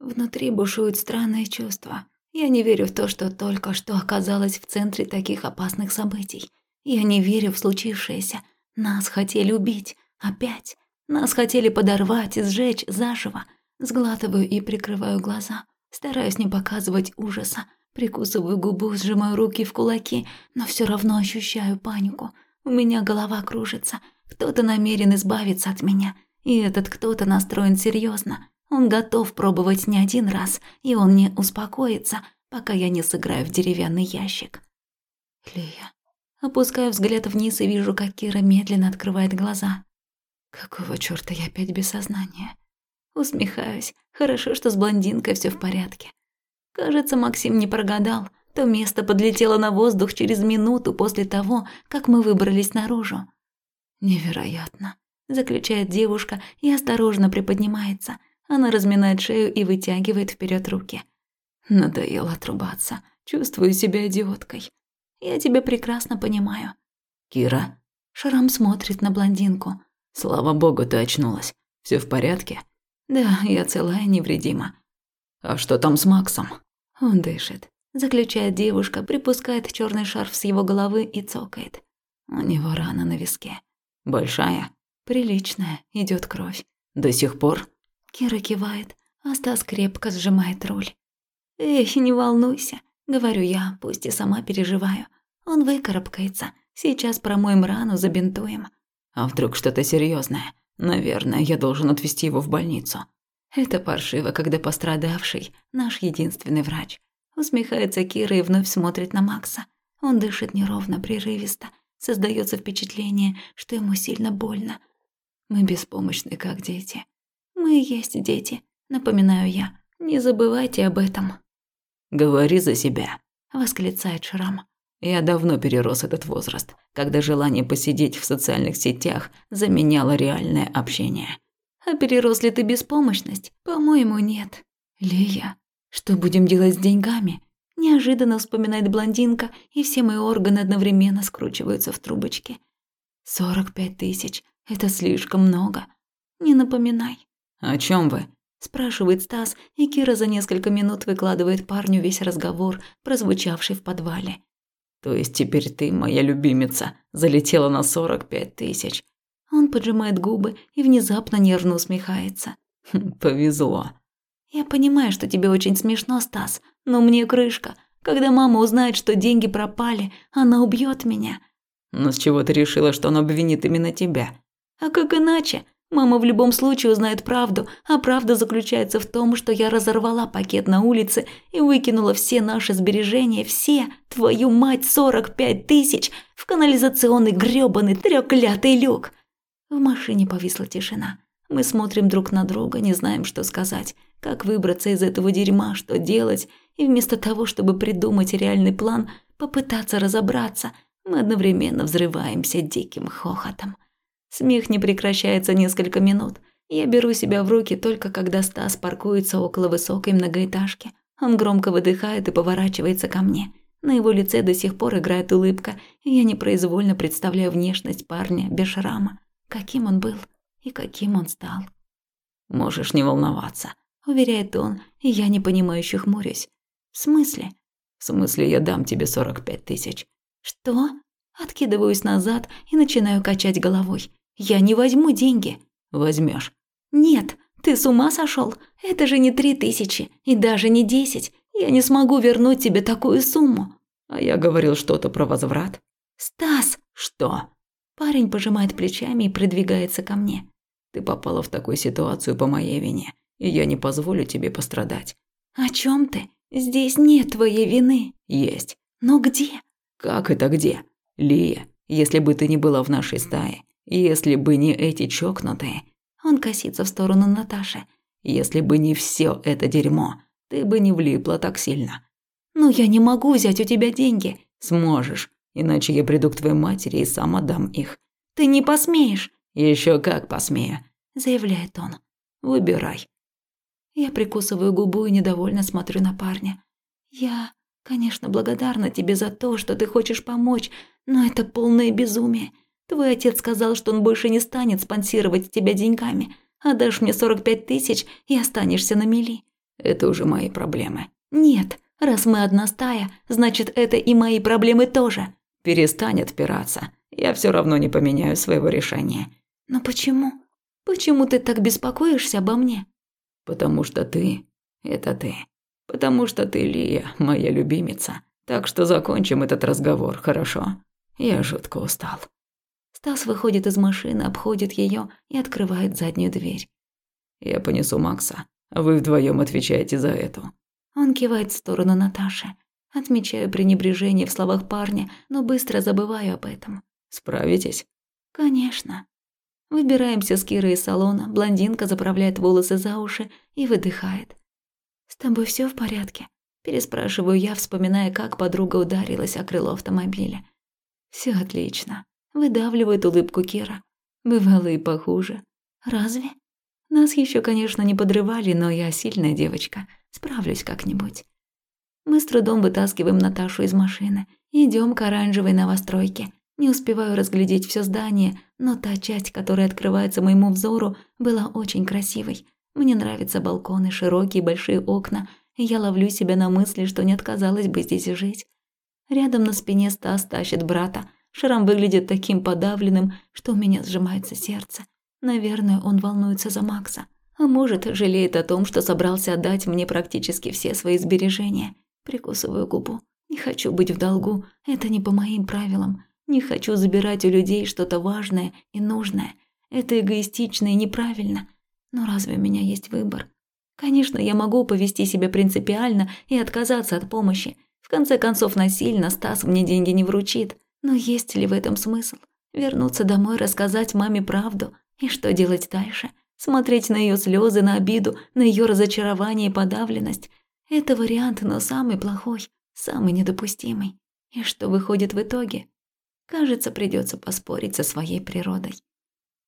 Внутри бушуют странные чувства. Я не верю в то, что только что оказалась в центре таких опасных событий. Я не верю в случившееся. Нас хотели убить. Опять. Нас хотели подорвать и сжечь заживо. Сглатываю и прикрываю глаза. Стараюсь не показывать ужаса. Прикусываю губу, сжимаю руки в кулаки, но все равно ощущаю панику. У меня голова кружится. Кто-то намерен избавиться от меня. И этот кто-то настроен серьезно. Он готов пробовать не один раз, и он не успокоится, пока я не сыграю в деревянный ящик. Лия. Опускаю взгляд вниз и вижу, как Кира медленно открывает глаза. Какого чёрта я опять без сознания? Усмехаюсь. Хорошо, что с блондинкой все в порядке. Кажется, Максим не прогадал. То место подлетело на воздух через минуту после того, как мы выбрались наружу. Невероятно, заключает девушка и осторожно приподнимается. Она разминает шею и вытягивает вперед руки. Надоело отрубаться. Чувствую себя идиоткой. Я тебя прекрасно понимаю. Кира. Шрам смотрит на блондинку. Слава богу, ты очнулась. Все в порядке? Да, я целая, невредима. А что там с Максом? Он дышит. Заключает девушка, припускает черный шарф с его головы и цокает. У него рана на виске. Большая? Приличная, идет кровь. До сих пор? Кира кивает, а Стас крепко сжимает руль. «Эх, не волнуйся», — говорю я, пусть и сама переживаю. Он выкарабкается. Сейчас промоем рану, забинтуем. А вдруг что-то серьезное? Наверное, я должен отвезти его в больницу. Это паршиво, когда пострадавший – наш единственный врач. Усмехается Кира и вновь смотрит на Макса. Он дышит неровно, прерывисто. Создается впечатление, что ему сильно больно. Мы беспомощны, как дети. Мы и есть дети, напоминаю я. Не забывайте об этом. Говори за себя, восклицает Шрам. Я давно перерос этот возраст, когда желание посидеть в социальных сетях заменяло реальное общение. А перерос ли ты беспомощность? По-моему, нет. Лия, что будем делать с деньгами? Неожиданно вспоминает блондинка, и все мои органы одновременно скручиваются в трубочки. Сорок пять тысяч – это слишком много. Не напоминай. «О чем вы?» – спрашивает Стас, и Кира за несколько минут выкладывает парню весь разговор, прозвучавший в подвале. «То есть теперь ты, моя любимица, залетела на сорок пять тысяч?» Он поджимает губы и внезапно нервно усмехается. «Хм, «Повезло». «Я понимаю, что тебе очень смешно, Стас, но мне крышка. Когда мама узнает, что деньги пропали, она убьет меня». «Но с чего ты решила, что он обвинит именно тебя?» «А как иначе? Мама в любом случае узнает правду, а правда заключается в том, что я разорвала пакет на улице и выкинула все наши сбережения, все, твою мать, сорок пять тысяч, в канализационный грёбаный трёклятый люк. В машине повисла тишина. Мы смотрим друг на друга, не знаем, что сказать, как выбраться из этого дерьма, что делать, и вместо того, чтобы придумать реальный план, попытаться разобраться, мы одновременно взрываемся диким хохотом. Смех не прекращается несколько минут. Я беру себя в руки только когда Стас паркуется около высокой многоэтажки. Он громко выдыхает и поворачивается ко мне. На его лице до сих пор играет улыбка, и я непроизвольно представляю внешность парня без шрама. Каким он был и каким он стал. «Можешь не волноваться», – уверяет он, и я непонимающе хмурюсь. «В смысле?» «В смысле, я дам тебе сорок пять тысяч». «Что?» Откидываюсь назад и начинаю качать головой. Я не возьму деньги. Возьмешь. Нет, ты с ума сошел? Это же не три тысячи и даже не десять. Я не смогу вернуть тебе такую сумму. А я говорил что-то про возврат. Стас, что? Парень пожимает плечами и придвигается ко мне. Ты попала в такую ситуацию по моей вине, и я не позволю тебе пострадать. О чем ты? Здесь нет твоей вины. Есть. Но где? Как это где? Лия, если бы ты не была в нашей стае, если бы не эти чокнутые, он косится в сторону Наташи. Если бы не все это дерьмо, ты бы не влипла так сильно. Ну я не могу взять у тебя деньги. Сможешь, иначе я приду к твоей матери и сам отдам их. Ты не посмеешь. Еще как посмею, заявляет он. Выбирай. Я прикусываю губу и недовольно смотрю на парня. Я, конечно, благодарна тебе за то, что ты хочешь помочь, но это полное безумие. Твой отец сказал, что он больше не станет спонсировать тебя деньгами, а дашь мне 45 тысяч и останешься на мели. Это уже мои проблемы. Нет, раз мы одна стая, значит, это и мои проблемы тоже. Перестань отпираться. Я все равно не поменяю своего решения. Но почему? Почему ты так беспокоишься обо мне? Потому что ты – это ты. Потому что ты, Лия, моя любимица. Так что закончим этот разговор, хорошо? Я жутко устал. Стас выходит из машины, обходит ее и открывает заднюю дверь. Я понесу Макса, а вы вдвоем отвечаете за эту. Он кивает в сторону Наташи. Отмечаю пренебрежение в словах парня, но быстро забываю об этом. Справитесь? Конечно. Выбираемся с Кирой из салона, блондинка заправляет волосы за уши и выдыхает. «С тобой все в порядке?» Переспрашиваю я, вспоминая, как подруга ударилась о крыло автомобиля. Все отлично. Выдавливает улыбку Кира. Бывало и похуже. Разве? Нас еще, конечно, не подрывали, но я сильная девочка. Справлюсь как-нибудь. Мы с трудом вытаскиваем Наташу из машины. Идем к оранжевой новостройке. Не успеваю разглядеть все здание, но та часть, которая открывается моему взору, была очень красивой. Мне нравятся балконы, широкие большие окна, и я ловлю себя на мысли, что не отказалась бы здесь жить. Рядом на спине Стас тащит брата. Шрам выглядит таким подавленным, что у меня сжимается сердце. Наверное, он волнуется за Макса. А может, жалеет о том, что собрался отдать мне практически все свои сбережения. Прикусываю губу. Не хочу быть в долгу, это не по моим правилам. Не хочу забирать у людей что-то важное и нужное. Это эгоистично и неправильно. Но разве у меня есть выбор? Конечно, я могу повести себя принципиально и отказаться от помощи. В конце концов, насильно Стас мне деньги не вручит. Но есть ли в этом смысл? Вернуться домой, рассказать маме правду? И что делать дальше? Смотреть на ее слезы, на обиду, на ее разочарование и подавленность? Это вариант, но самый плохой, самый недопустимый. И что выходит в итоге? Кажется, придется поспорить со своей природой.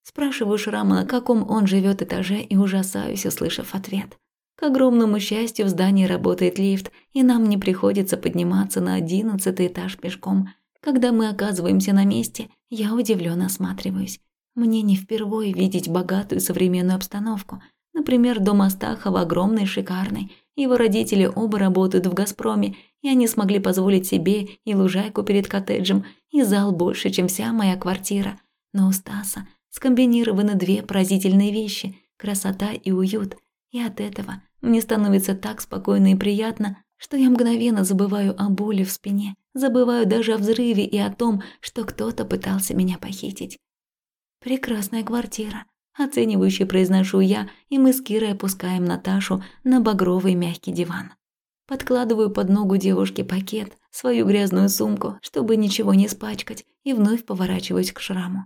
Спрашиваю Шрама, на каком он живет этаже, и ужасаюсь, услышав ответ. К огромному счастью, в здании работает лифт, и нам не приходится подниматься на одиннадцатый этаж пешком. Когда мы оказываемся на месте, я удивленно осматриваюсь. Мне не впервые видеть богатую современную обстановку. Например, дом Астахова огромный, шикарный. Его родители оба работают в «Газпроме», и они смогли позволить себе и лужайку перед коттеджем, и зал больше, чем вся моя квартира. Но у Стаса скомбинированы две поразительные вещи – красота и уют. И от этого мне становится так спокойно и приятно, что я мгновенно забываю о боли в спине, забываю даже о взрыве и о том, что кто-то пытался меня похитить. «Прекрасная квартира», – оценивающе произношу я, и мы с Кирой опускаем Наташу на багровый мягкий диван. Подкладываю под ногу девушке пакет, свою грязную сумку, чтобы ничего не испачкать, и вновь поворачиваюсь к шраму.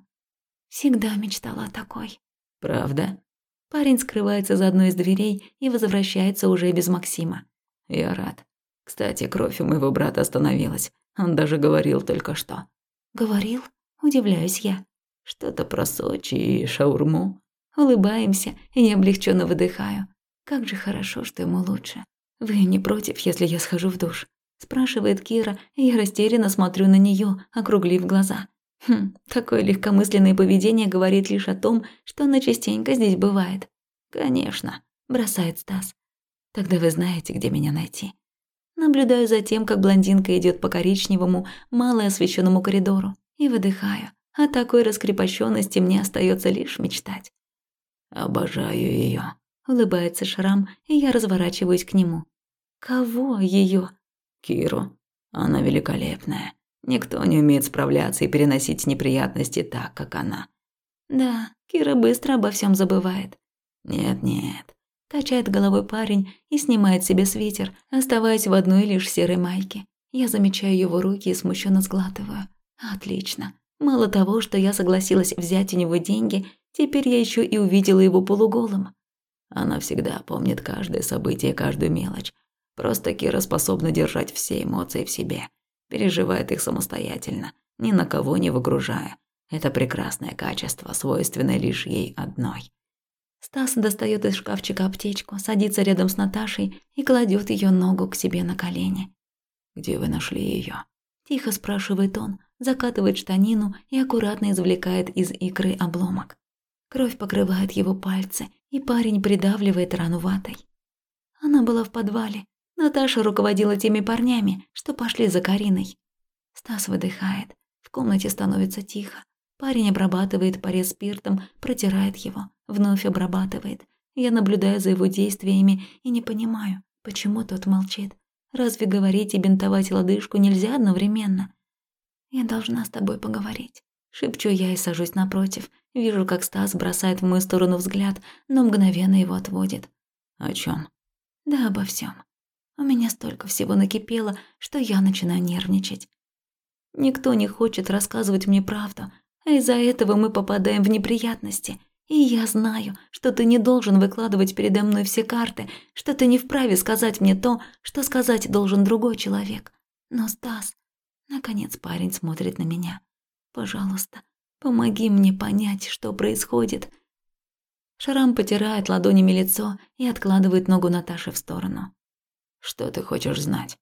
Всегда мечтала о такой. Правда? Парень скрывается за одной из дверей и возвращается уже без Максима. Я рад. Кстати, кровь у моего брата остановилась. Он даже говорил только что. Говорил? Удивляюсь я. Что-то про Сочи и шаурму. Улыбаемся, и я облегченно выдыхаю. Как же хорошо, что ему лучше. «Вы не против, если я схожу в душ?» – спрашивает Кира, и я растерянно смотрю на нее, округлив глаза. Хм, такое легкомысленное поведение говорит лишь о том, что она частенько здесь бывает. «Конечно», – бросает Стас. «Тогда вы знаете, где меня найти». Наблюдаю за тем, как блондинка идет по коричневому, мало освещенному коридору, и выдыхаю. О такой раскрепощенности мне остается лишь мечтать. «Обожаю ее, улыбается Шрам, и я разворачиваюсь к нему. Кого ее? Киру. Она великолепная. Никто не умеет справляться и переносить неприятности так, как она. Да, Кира быстро обо всем забывает. Нет-нет. Качает головой парень и снимает себе свитер, оставаясь в одной лишь серой майке. Я замечаю его руки и смущенно сглатываю. Отлично. Мало того, что я согласилась взять у него деньги, теперь я еще и увидела его полуголым. Она всегда помнит каждое событие, каждую мелочь. Просто Кира способна держать все эмоции в себе, переживает их самостоятельно, ни на кого не выгружая. Это прекрасное качество, свойственное лишь ей одной. Стас достает из шкафчика аптечку, садится рядом с Наташей и кладет ее ногу к себе на колени. «Где вы нашли ее? Тихо спрашивает он, закатывает штанину и аккуратно извлекает из икры обломок. Кровь покрывает его пальцы, и парень придавливает рану ватой. Она была в подвале. Наташа руководила теми парнями, что пошли за Кариной. Стас выдыхает. В комнате становится тихо. Парень обрабатывает порез спиртом, протирает его, вновь обрабатывает. Я наблюдаю за его действиями и не понимаю, почему тот молчит. Разве говорить и бинтовать лодыжку нельзя одновременно? Я должна с тобой поговорить. Шепчу я и сажусь напротив. Вижу, как Стас бросает в мою сторону взгляд, но мгновенно его отводит. О чем? Да обо всем. У меня столько всего накипело, что я начинаю нервничать. Никто не хочет рассказывать мне правду, а из-за этого мы попадаем в неприятности. И я знаю, что ты не должен выкладывать передо мной все карты, что ты не вправе сказать мне то, что сказать должен другой человек. Но, Стас, наконец парень смотрит на меня. Пожалуйста, помоги мне понять, что происходит. Шарам потирает ладонями лицо и откладывает ногу Наташи в сторону. Что ты хочешь знать?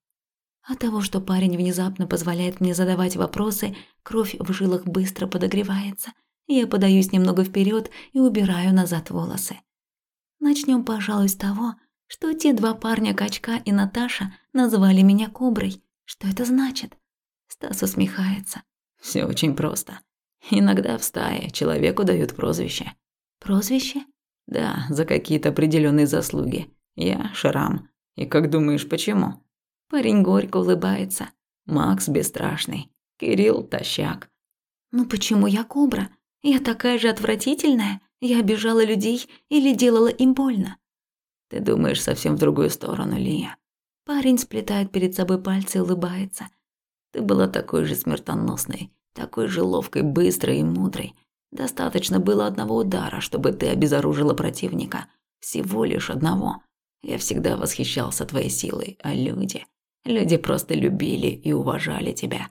От того, что парень внезапно позволяет мне задавать вопросы, кровь в жилах быстро подогревается. Я подаюсь немного вперед и убираю назад волосы. Начнем, пожалуй, с того, что те два парня, Качка и Наташа, назвали меня Коброй. Что это значит? Стас усмехается. Все очень просто. Иногда в стае человеку дают прозвище. Прозвище? Да, за какие-то определенные заслуги. Я Шрам. И как думаешь, почему? Парень горько улыбается. Макс бесстрашный. Кирилл тощак. Ну почему я кобра? Я такая же отвратительная? Я обижала людей или делала им больно? Ты думаешь совсем в другую сторону, Лия. Парень сплетает перед собой пальцы и улыбается. Ты была такой же смертоносной, такой же ловкой, быстрой и мудрой. Достаточно было одного удара, чтобы ты обезоружила противника. Всего лишь одного. Я всегда восхищался твоей силой, а люди... Люди просто любили и уважали тебя.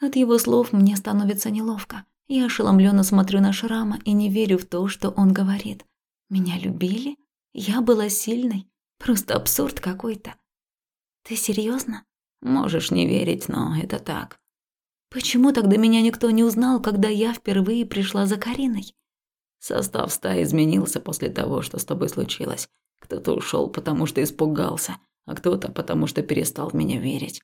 От его слов мне становится неловко. Я ошеломленно смотрю на Шрама и не верю в то, что он говорит. Меня любили? Я была сильной? Просто абсурд какой-то. Ты серьезно? Можешь не верить, но это так. Почему тогда меня никто не узнал, когда я впервые пришла за Кариной? Состав стаи изменился после того, что с тобой случилось. Кто-то ушел, потому что испугался, а кто-то потому что перестал в меня верить.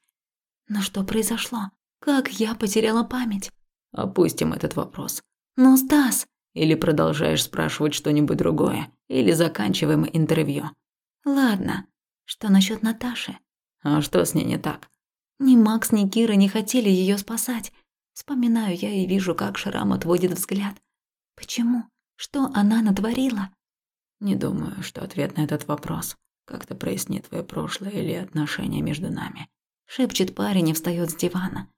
Но что произошло? Как я потеряла память? Опустим этот вопрос. Но, Стас... Или продолжаешь спрашивать что-нибудь другое, или заканчиваем интервью. Ладно. Что насчет Наташи? А что с ней не так? Ни Макс, ни Кира не хотели ее спасать. Вспоминаю я и вижу, как Шрам отводит взгляд. Почему? Что она натворила? Не думаю, что ответ на этот вопрос как-то прояснит твое прошлое или отношения между нами. Шепчет парень и встает с дивана.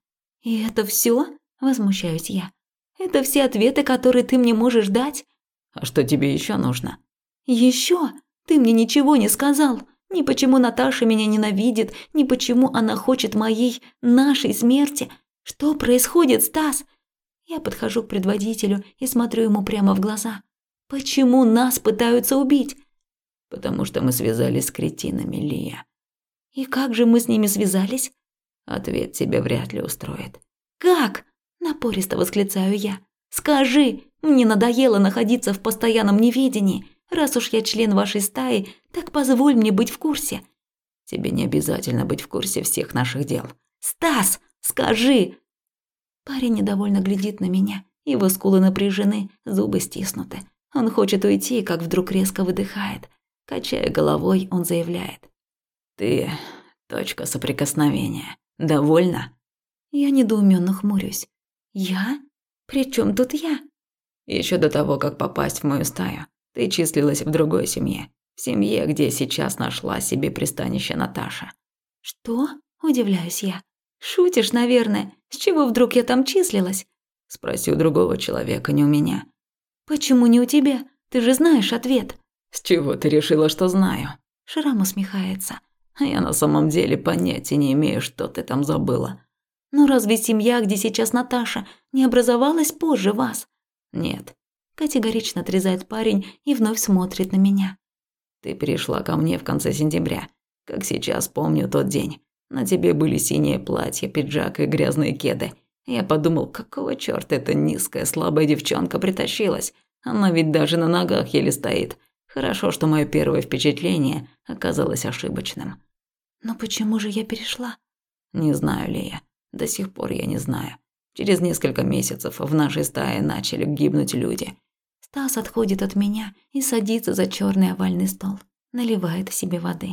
И это все? Возмущаюсь я. Это все ответы, которые ты мне можешь дать? А что тебе еще нужно? Еще? Ты мне ничего не сказал. Ни почему Наташа меня ненавидит, ни почему она хочет моей, нашей смерти. Что происходит, Стас? Я подхожу к предводителю и смотрю ему прямо в глаза. Почему нас пытаются убить? потому что мы связались с кретинами, Лия. И как же мы с ними связались? Ответ тебя вряд ли устроит. Как? Напористо восклицаю я. Скажи, мне надоело находиться в постоянном неведении. Раз уж я член вашей стаи, так позволь мне быть в курсе. Тебе не обязательно быть в курсе всех наших дел. Стас, скажи. Парень недовольно глядит на меня. Его скулы напряжены, зубы стиснуты. Он хочет уйти, как вдруг резко выдыхает. Качая головой, он заявляет. «Ты – точка соприкосновения. Довольна?» Я недоуменно хмурюсь. «Я? При чем тут я?» Еще до того, как попасть в мою стаю, ты числилась в другой семье. В семье, где сейчас нашла себе пристанище Наташа. «Что?» – удивляюсь я. «Шутишь, наверное. С чего вдруг я там числилась?» Спроси у другого человека, не у меня. «Почему не у тебя? Ты же знаешь ответ». «С чего ты решила, что знаю?» Шрам усмехается. «Я на самом деле понятия не имею, что ты там забыла». «Ну разве семья, где сейчас Наташа, не образовалась позже вас?» «Нет». Категорично отрезает парень и вновь смотрит на меня. «Ты пришла ко мне в конце сентября. Как сейчас помню тот день. На тебе были синее платье, пиджак и грязные кеды. Я подумал, какого чёрта эта низкая, слабая девчонка притащилась? Она ведь даже на ногах еле стоит. Хорошо, что мое первое впечатление оказалось ошибочным. Но почему же я перешла? Не знаю, Лея. До сих пор я не знаю. Через несколько месяцев в нашей стае начали гибнуть люди. Стас отходит от меня и садится за черный овальный стол. Наливает себе воды.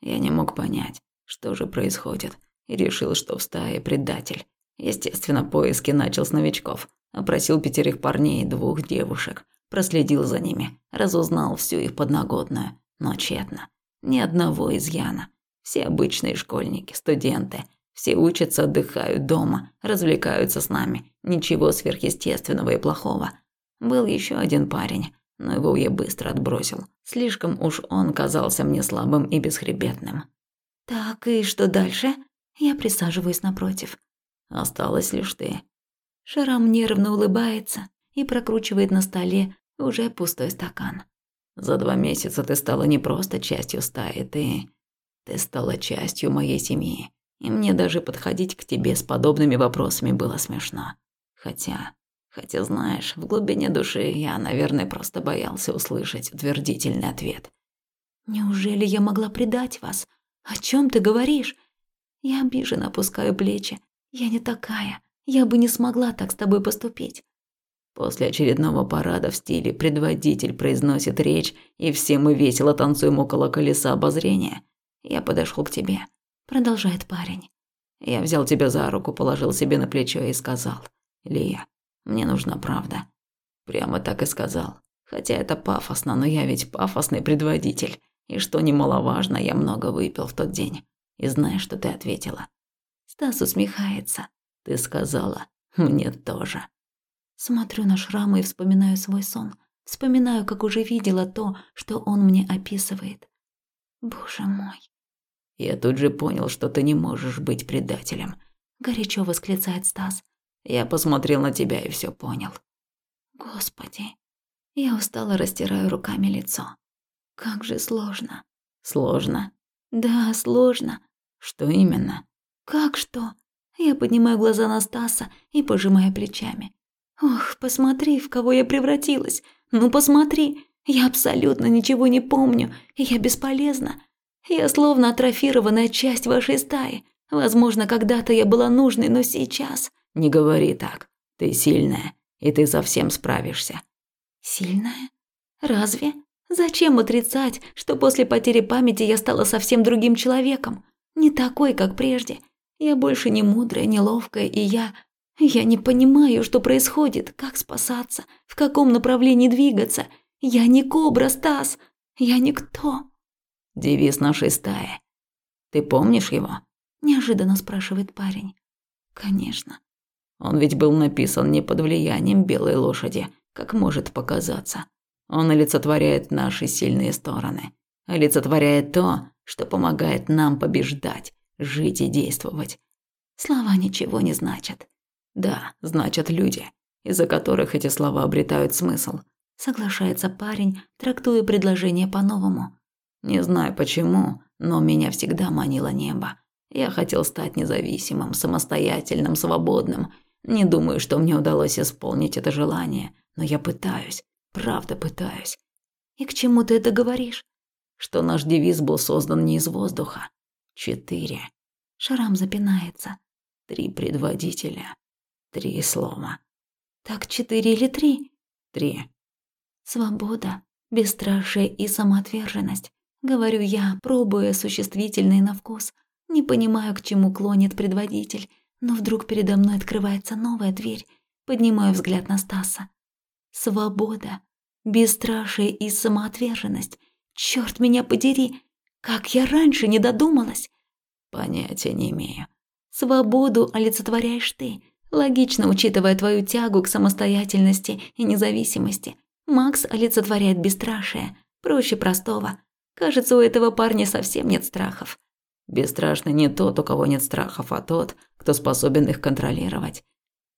Я не мог понять, что же происходит, и решил, что в стае предатель. Естественно, поиски начал с новичков. Опросил пятерых парней и двух девушек. Проследил за ними, разузнал всю их подноготную, но тщетно. Ни одного изъяна. Все обычные школьники, студенты. Все учатся, отдыхают дома, развлекаются с нами. Ничего сверхъестественного и плохого. Был еще один парень, но его я быстро отбросил. Слишком уж он казался мне слабым и бесхребетным. «Так, и что дальше?» Я присаживаюсь напротив. «Осталась лишь ты». Шарам нервно улыбается и прокручивает на столе уже пустой стакан. «За два месяца ты стала не просто частью стаи, ты... Ты стала частью моей семьи. И мне даже подходить к тебе с подобными вопросами было смешно. Хотя... Хотя, знаешь, в глубине души я, наверное, просто боялся услышать утвердительный ответ. «Неужели я могла предать вас? О чем ты говоришь?» Я обиженно опускаю плечи. «Я не такая. Я бы не смогла так с тобой поступить». После очередного парада в стиле предводитель произносит речь, и все мы весело танцуем около колеса обозрения. Я подошел к тебе. Продолжает парень. Я взял тебя за руку, положил себе на плечо и сказал. «Лия, мне нужна правда». Прямо так и сказал. Хотя это пафосно, но я ведь пафосный предводитель. И что немаловажно, я много выпил в тот день. И знаешь, что ты ответила? Стас усмехается. Ты сказала, мне тоже. Смотрю на шрамы и вспоминаю свой сон. Вспоминаю, как уже видела то, что он мне описывает. Боже мой. Я тут же понял, что ты не можешь быть предателем. Горячо восклицает Стас. Я посмотрел на тебя и все понял. Господи. Я устало растираю руками лицо. Как же сложно. Сложно? Да, сложно. Что именно? Как что? Я поднимаю глаза на Стаса и пожимаю плечами. Ох, посмотри, в кого я превратилась. Ну посмотри, я абсолютно ничего не помню, и я бесполезна. Я словно атрофированная часть вашей стаи. Возможно, когда-то я была нужной, но сейчас... Не говори так. Ты сильная, и ты совсем справишься. Сильная? Разве? Зачем отрицать, что после потери памяти я стала совсем другим человеком? Не такой, как прежде. Я больше не мудрая, не ловкая, и я... Я не понимаю, что происходит, как спасаться, в каком направлении двигаться. Я не кобра, Стас. Я никто. Девиз нашей стаи. Ты помнишь его? Неожиданно спрашивает парень. Конечно. Он ведь был написан не под влиянием белой лошади, как может показаться. Он олицетворяет наши сильные стороны. Олицетворяет то, что помогает нам побеждать, жить и действовать. Слова ничего не значат. Да, значат люди, из-за которых эти слова обретают смысл. Соглашается парень, трактуя предложение по-новому. Не знаю почему, но меня всегда манило небо. Я хотел стать независимым, самостоятельным, свободным. Не думаю, что мне удалось исполнить это желание, но я пытаюсь, правда пытаюсь. И к чему ты это говоришь? Что наш девиз был создан не из воздуха. Четыре. Шарам запинается. Три предводителя. Три слова. Так четыре или три? Три. Свобода, бесстрашие и самоотверженность. Говорю я, пробуя существительные на вкус. Не понимаю, к чему клонит предводитель, но вдруг передо мной открывается новая дверь. Поднимаю взгляд на Стаса. Свобода, бесстрашие и самоотверженность. Черт меня подери, как я раньше не додумалась. Понятия не имею. Свободу олицетворяешь ты, логично учитывая твою тягу к самостоятельности и независимости. Макс олицетворяет бесстрашие, проще простого. Кажется, у этого парня совсем нет страхов. Бесстрашный не тот, у кого нет страхов, а тот, кто способен их контролировать.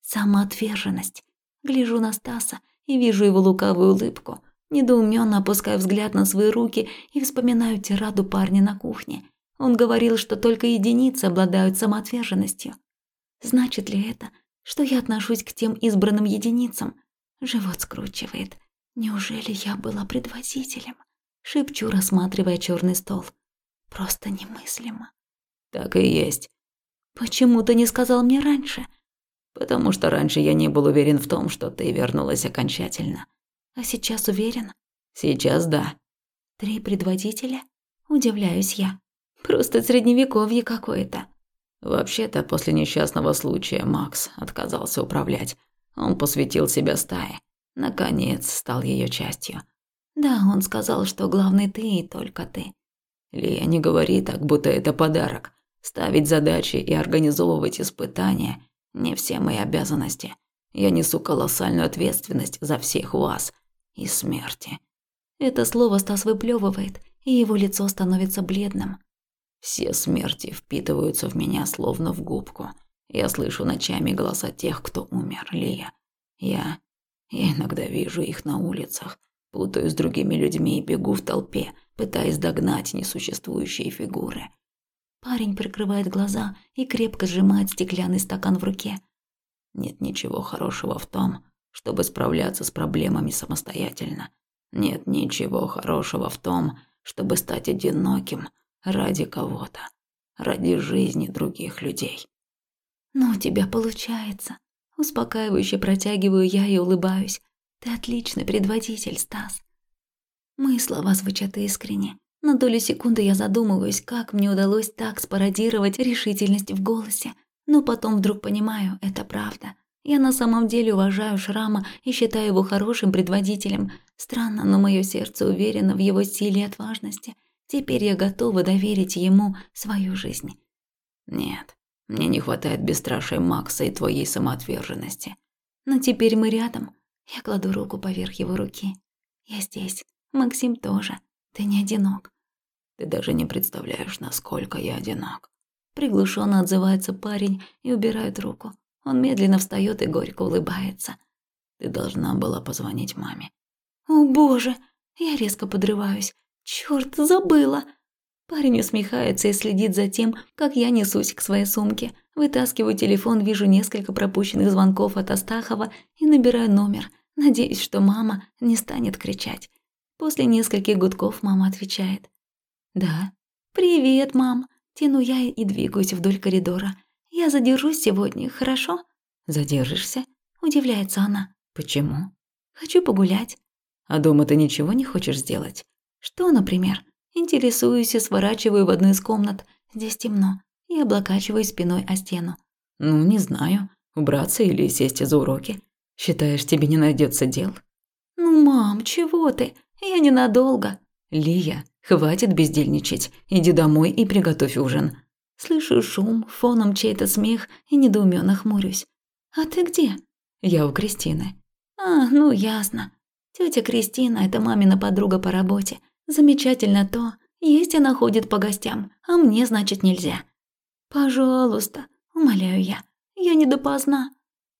Самоотверженность. Гляжу на Стаса и вижу его лукавую улыбку. Недоуменно опускаю взгляд на свои руки и вспоминаю тираду парня на кухне. Он говорил, что только единицы обладают самоотверженностью. Значит ли это, что я отношусь к тем избранным единицам? Живот скручивает. Неужели я была предводителем? Шепчу, рассматривая черный стол. Просто немыслимо. Так и есть. Почему ты не сказал мне раньше? Потому что раньше я не был уверен в том, что ты вернулась окончательно. А сейчас уверен? Сейчас да. Три предводителя? Удивляюсь я. Просто средневековье какое-то. Вообще-то, после несчастного случая Макс отказался управлять. Он посвятил себя стае. Наконец, стал ее частью. Да, он сказал, что главный ты и только ты. Лия, не говори так, будто это подарок. Ставить задачи и организовывать испытания – не все мои обязанности. Я несу колоссальную ответственность за всех вас и смерти. Это слово Стас выплевывает, и его лицо становится бледным. Все смерти впитываются в меня словно в губку. Я слышу ночами голоса тех, кто умер, Лия. Я... Я иногда вижу их на улицах, путаю с другими людьми и бегу в толпе, пытаясь догнать несуществующие фигуры. Парень прикрывает глаза и крепко сжимает стеклянный стакан в руке. Нет ничего хорошего в том, чтобы справляться с проблемами самостоятельно. Нет ничего хорошего в том, чтобы стать одиноким ради кого-то, ради жизни других людей. Но у тебя получается. Успокаивающе протягиваю я и улыбаюсь. Ты отличный предводитель, Стас. Мои слова звучат искренне. На долю секунды я задумываюсь, как мне удалось так спародировать решительность в голосе. Но потом вдруг понимаю, это правда. Я на самом деле уважаю Шрама и считаю его хорошим предводителем. Странно, но мое сердце уверено в его силе и отважности. Теперь я готова доверить ему свою жизнь. Нет, мне не хватает бесстрашия Макса и твоей самоотверженности. Но теперь мы рядом. Я кладу руку поверх его руки. Я здесь. Максим тоже. Ты не одинок. Ты даже не представляешь, насколько я одинок. Приглушенно отзывается парень и убирает руку. Он медленно встает и горько улыбается. Ты должна была позвонить маме. О боже! Я резко подрываюсь. Чёрт, забыла. Парень усмехается и следит за тем, как я несусь к своей сумке. Вытаскиваю телефон, вижу несколько пропущенных звонков от Астахова и набираю номер. Надеюсь, что мама не станет кричать. После нескольких гудков мама отвечает. «Да». «Привет, мам». Тяну я и двигаюсь вдоль коридора. «Я задержусь сегодня, хорошо?» «Задержишься?» Удивляется она. «Почему?» «Хочу погулять». «А дома ты ничего не хочешь сделать?» «Что, например?» Интересуюсь и сворачиваю в одну из комнат. Здесь темно. И облокачиваю спиной о стену. «Ну, не знаю. Убраться или сесть за уроки. Считаешь, тебе не найдется дел?» «Ну, мам, чего ты? Я ненадолго». «Лия, хватит бездельничать. Иди домой и приготовь ужин». Слышу шум, фоном чей-то смех и недоуменно хмурюсь. «А ты где?» «Я у Кристины». «А, ну ясно. Тетя Кристина – это мамина подруга по работе. Замечательно то, есть она ходит по гостям, а мне, значит, нельзя. Пожалуйста, умоляю я, я не допоздна.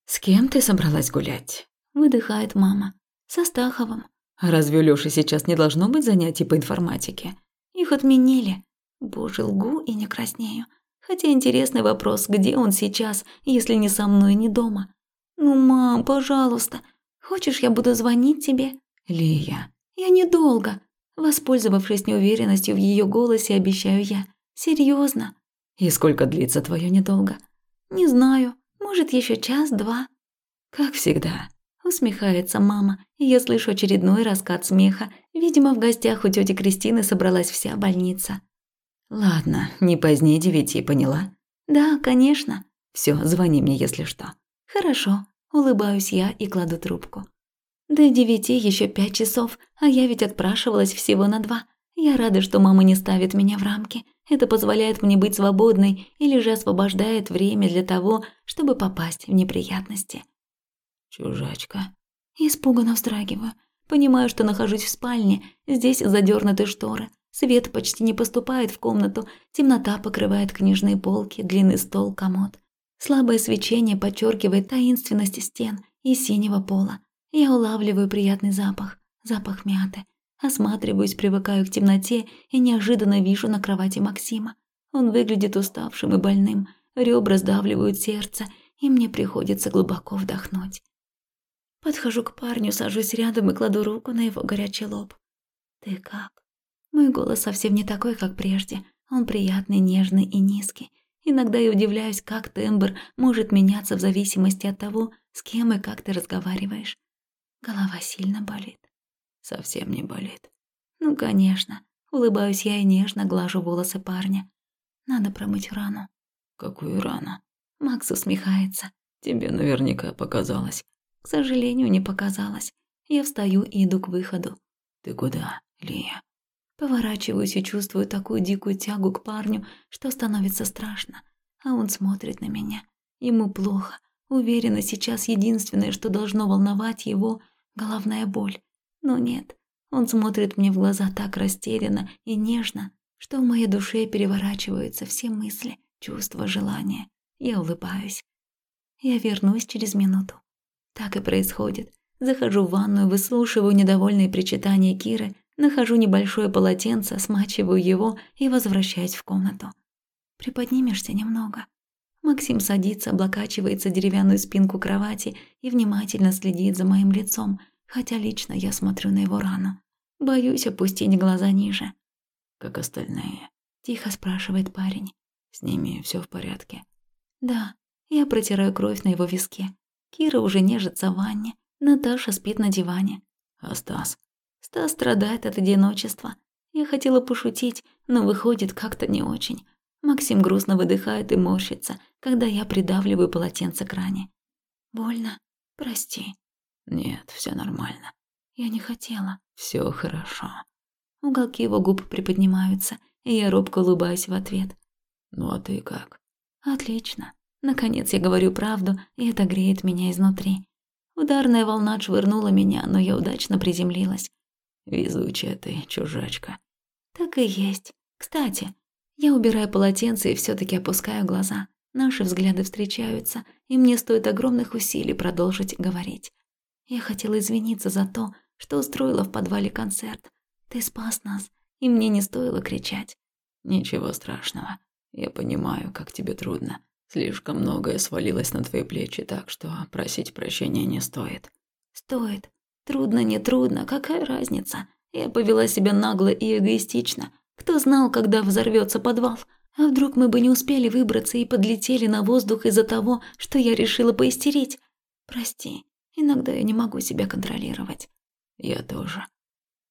С кем ты собралась гулять? Выдыхает мама. Со Стаховым. А разве у Лёши сейчас не должно быть занятий по информатике? Их отменили. Боже, лгу и не краснею. Хотя интересный вопрос, где он сейчас, если не со мной, не дома. Ну, мам, пожалуйста, хочешь, я буду звонить тебе? Лия. Я недолго. Воспользовавшись неуверенностью в ее голосе, обещаю я. Серьезно. И сколько длится твое недолго? Не знаю. Может, еще час-два. Как всегда. Усмехается мама, и я слышу очередной раскат смеха. Видимо, в гостях у тети Кристины собралась вся больница. Ладно, не позднее девяти, поняла? Да, конечно. Все, звони мне, если что. Хорошо. Улыбаюсь я и кладу трубку. До девяти еще пять часов, а я ведь отпрашивалась всего на два. Я рада, что мама не ставит меня в рамки. Это позволяет мне быть свободной или же освобождает время для того, чтобы попасть в неприятности. Чужачка. Испуганно вздрагиваю. Понимаю, что нахожусь в спальне. Здесь задернуты шторы. Свет почти не поступает в комнату. Темнота покрывает книжные полки, длинный стол, комод. Слабое свечение подчеркивает таинственность стен и синего пола. Я улавливаю приятный запах, запах мяты. Осматриваюсь, привыкаю к темноте и неожиданно вижу на кровати Максима. Он выглядит уставшим и больным, ребра сдавливают сердце, и мне приходится глубоко вдохнуть. Подхожу к парню, сажусь рядом и кладу руку на его горячий лоб. «Ты как?» Мой голос совсем не такой, как прежде. Он приятный, нежный и низкий. Иногда я удивляюсь, как тембр может меняться в зависимости от того, с кем и как ты разговариваешь. Голова сильно болит. Совсем не болит. Ну, конечно. Улыбаюсь я и нежно глажу волосы парня. Надо промыть рану. Какую рану? Макс усмехается. Тебе наверняка показалось. К сожалению, не показалось. Я встаю и иду к выходу. Ты куда, Лия? Поворачиваюсь и чувствую такую дикую тягу к парню, что становится страшно. А он смотрит на меня. Ему плохо. Уверена, сейчас единственное, что должно волновать его – головная боль. Но нет, он смотрит мне в глаза так растерянно и нежно, что в моей душе переворачиваются все мысли, чувства, желания. Я улыбаюсь. Я вернусь через минуту. Так и происходит. Захожу в ванную, выслушиваю недовольные причитания Киры, нахожу небольшое полотенце, смачиваю его и возвращаюсь в комнату. Приподнимешься немного. Максим садится, облокачивается деревянную спинку кровати и внимательно следит за моим лицом, хотя лично я смотрю на его рану. Боюсь опустить глаза ниже. Как остальные? Тихо спрашивает парень. С ними все в порядке? Да, я протираю кровь на его виске. Кира уже нежится в ванне. Наташа спит на диване. А Стас? Стас страдает от одиночества. Я хотела пошутить, но выходит как-то не очень. Максим грустно выдыхает и морщится, когда я придавливаю полотенце к ране. Больно? Прости. Нет, все нормально. Я не хотела. Все хорошо. Уголки его губ приподнимаются, и я робко улыбаюсь в ответ. Ну а ты как? Отлично. Наконец я говорю правду, и это греет меня изнутри. Ударная волна отшвырнула меня, но я удачно приземлилась. Везучая ты, чужачка. Так и есть. Кстати, я убираю полотенце и все таки опускаю глаза. Наши взгляды встречаются, и мне стоит огромных усилий продолжить говорить. Я хотела извиниться за то, что устроила в подвале концерт. Ты спас нас, и мне не стоило кричать. Ничего страшного. Я понимаю, как тебе трудно. Слишком многое свалилось на твои плечи, так что просить прощения не стоит. Стоит. Трудно, не трудно, какая разница? Я повела себя нагло и эгоистично, кто знал, когда взорвется подвал? А вдруг мы бы не успели выбраться и подлетели на воздух из-за того, что я решила поистерить? Прости, иногда я не могу себя контролировать. Я тоже.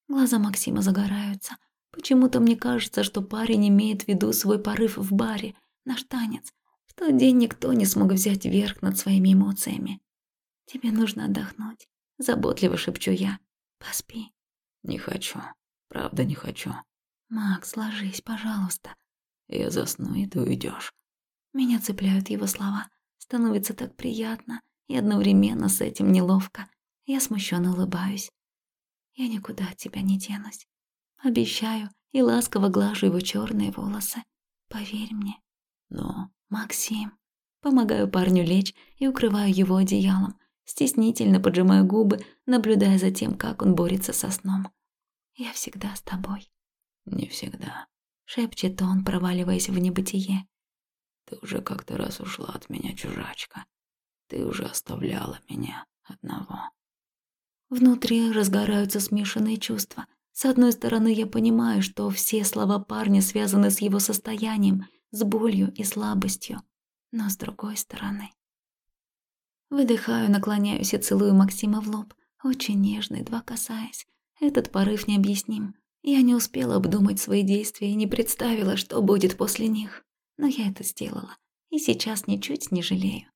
Глаза Максима загораются. Почему-то мне кажется, что парень имеет в виду свой порыв в баре, наш танец. В тот день никто не смог взять верх над своими эмоциями. Тебе нужно отдохнуть. Заботливо шепчу я. Поспи. Не хочу. Правда не хочу. «Макс, ложись, пожалуйста». «Я засну, и ты уйдешь. Меня цепляют его слова. Становится так приятно и одновременно с этим неловко. Я смущенно улыбаюсь. Я никуда от тебя не денусь. Обещаю и ласково глажу его черные волосы. Поверь мне. Но, Максим, помогаю парню лечь и укрываю его одеялом, стеснительно поджимаю губы, наблюдая за тем, как он борется со сном. Я всегда с тобой. Не всегда. Шепчет он, проваливаясь в небытие. Ты уже как-то раз ушла от меня, чужачка. Ты уже оставляла меня одного. Внутри разгораются смешанные чувства. С одной стороны, я понимаю, что все слова парня связаны с его состоянием, с болью и слабостью. Но с другой стороны... Выдыхаю, наклоняюсь и целую Максима в лоб, очень нежно, едва касаясь. Этот порыв необъясним. Я не успела обдумать свои действия и не представила, что будет после них. Но я это сделала, и сейчас ничуть не жалею.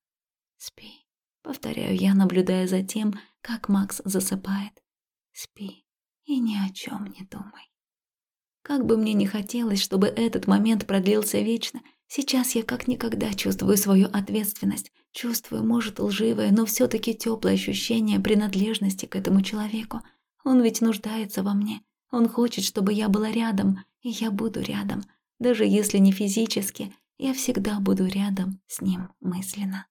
«Спи», — повторяю я, наблюдая за тем, как Макс засыпает. «Спи и ни о чем не думай». Как бы мне ни хотелось, чтобы этот момент продлился вечно, сейчас я как никогда чувствую свою ответственность, чувствую, может, лживое, но все таки теплое ощущение принадлежности к этому человеку. Он ведь нуждается во мне, он хочет, чтобы я была рядом, и я буду рядом. Даже если не физически, я всегда буду рядом с ним мысленно.